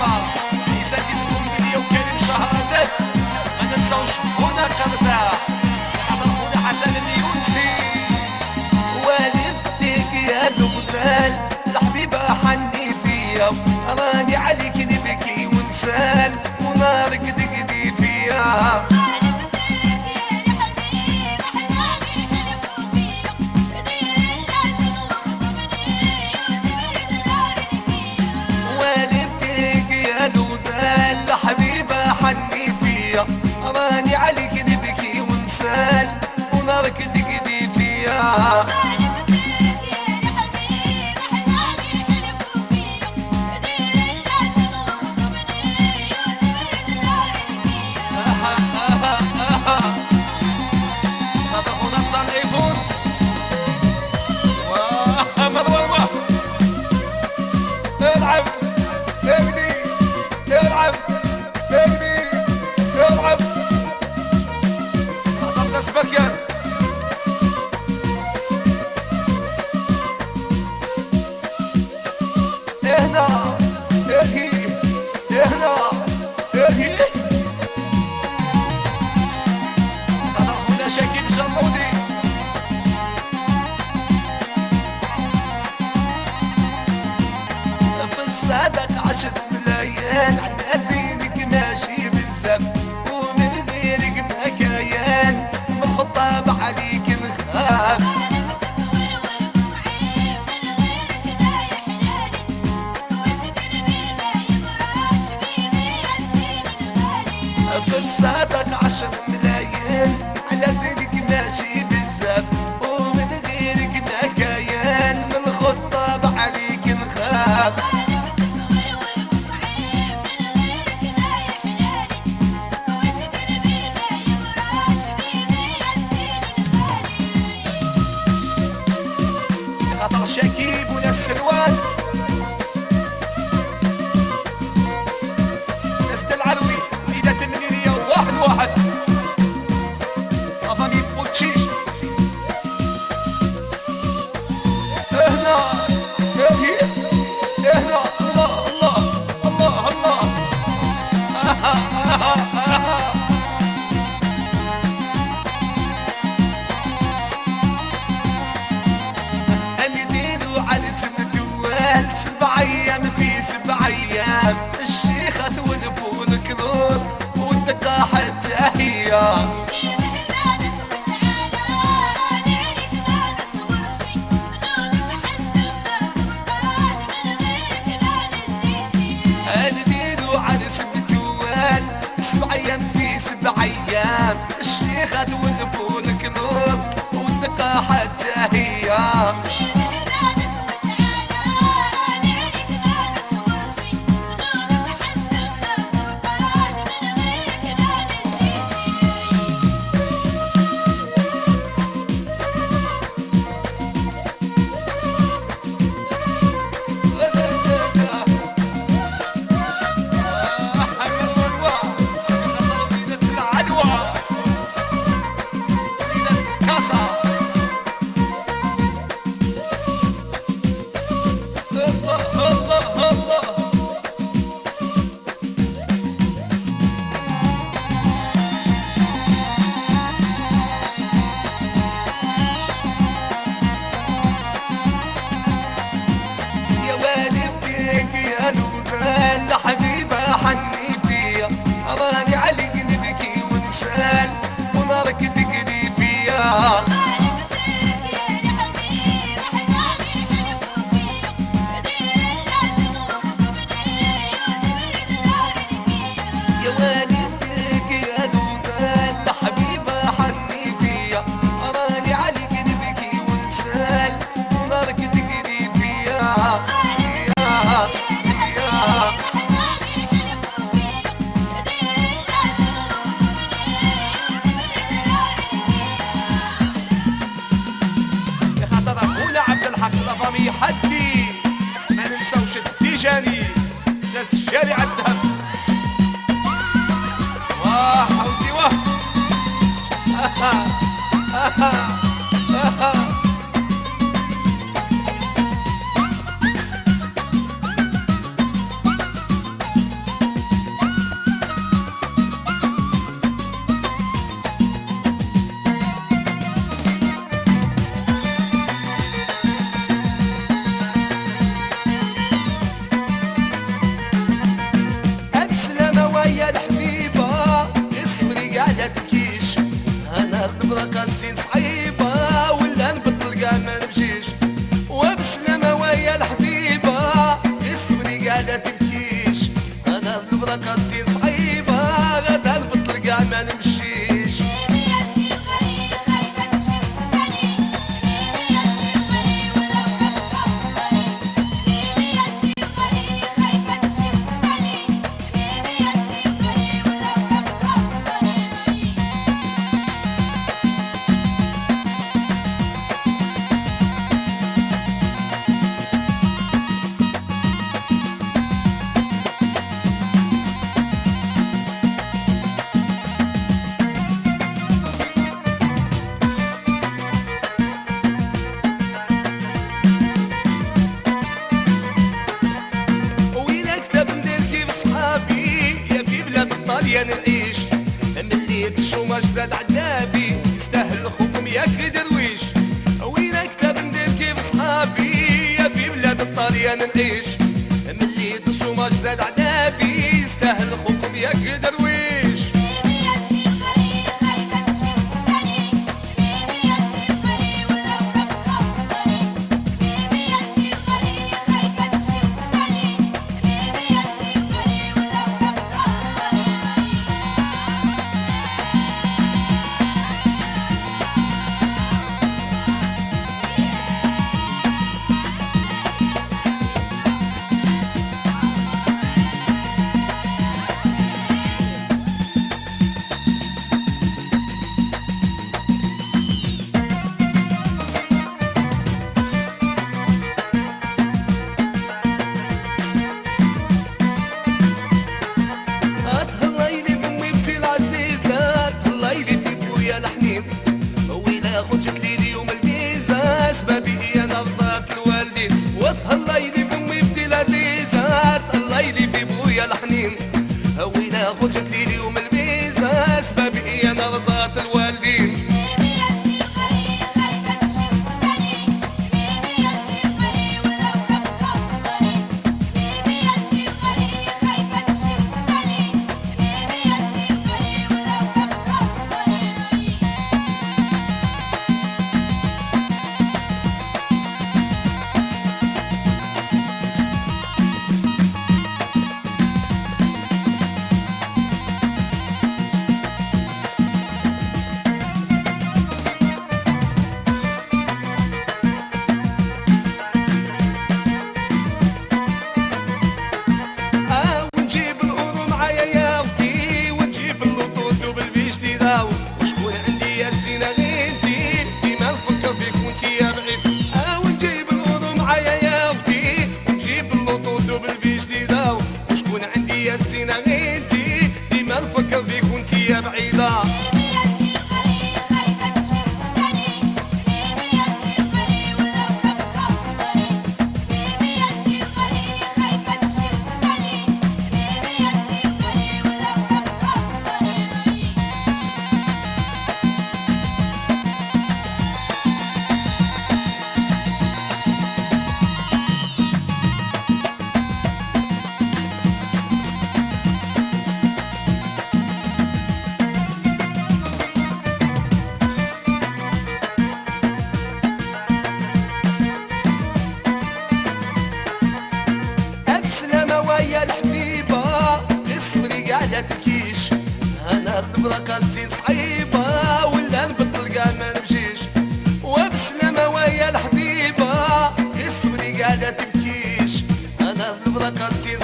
قديمة نساء ديسكو مدينية وكريم شهرزاد ما ننساوش هنا قربة حضر خونا حسن اليونسي والدتك يا نمثال الحبيبة حني فيا راني عليك نبكي ونسال ونارك تقدي فيا سادك عشت ملايين since episódios é da تكيش. أنا بمرا الزين صعيبة ولا نبطل بالطلقه ما نمشيش. وبسلامه ويا الحبيبة اصبري قاعدة تبكيش. أنا بمرا الزين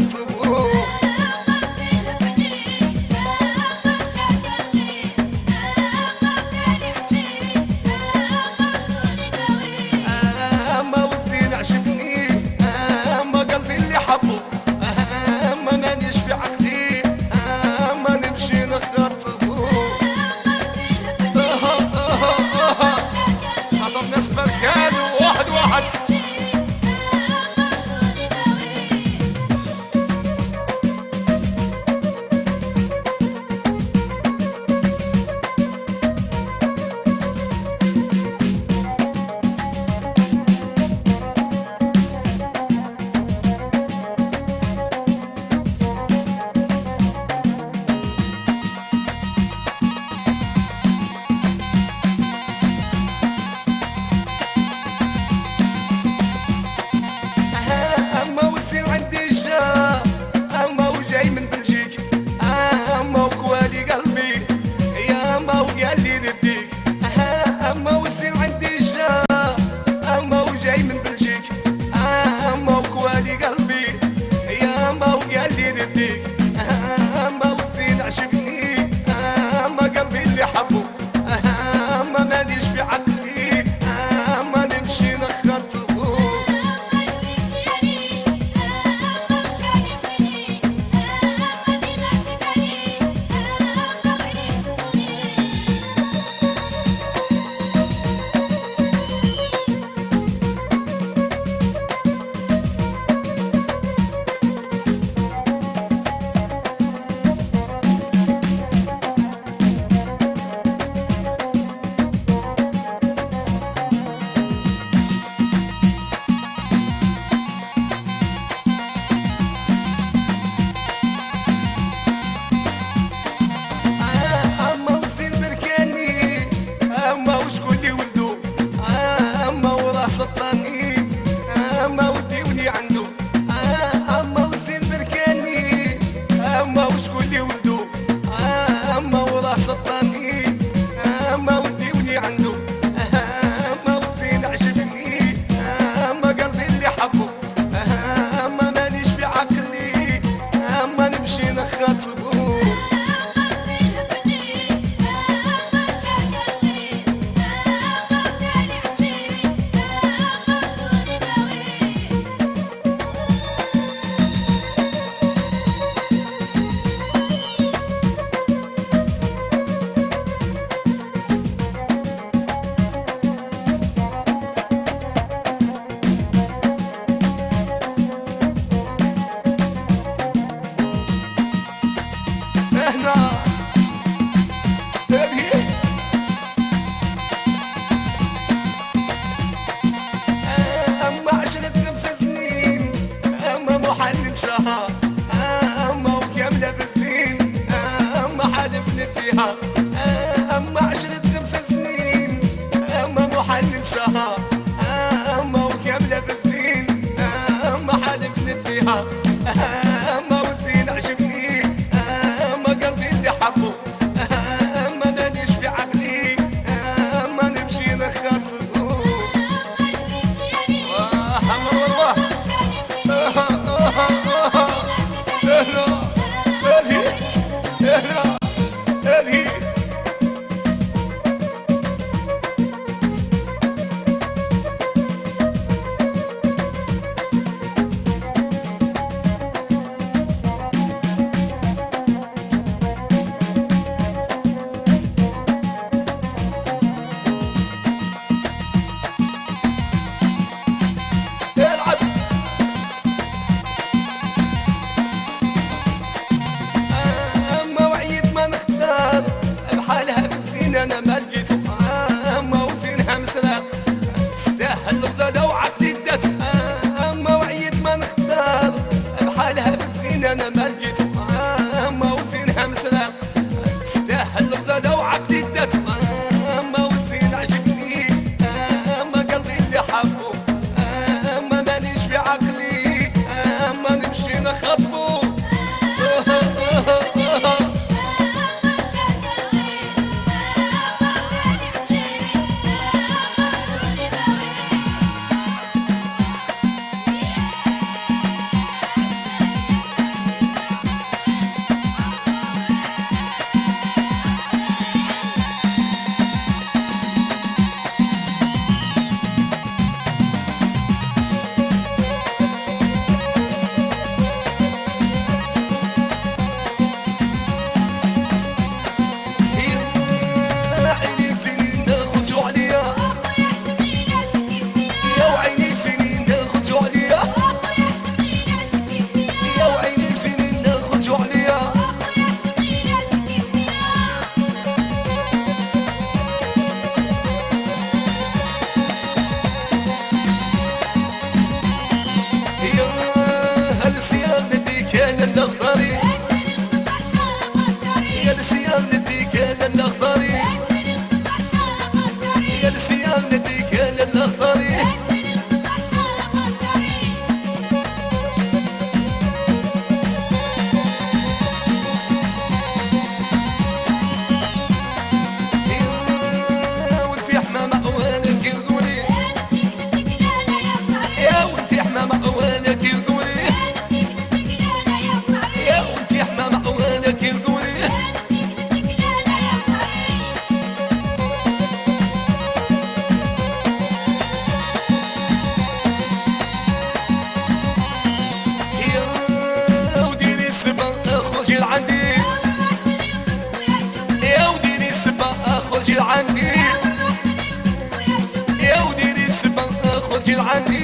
not to. Oh. mal que é de ti. here and City Hall. مشكل عندي